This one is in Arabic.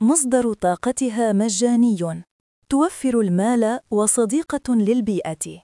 مصدر طاقتها مجاني. توفر المال وصديقة للبيئة.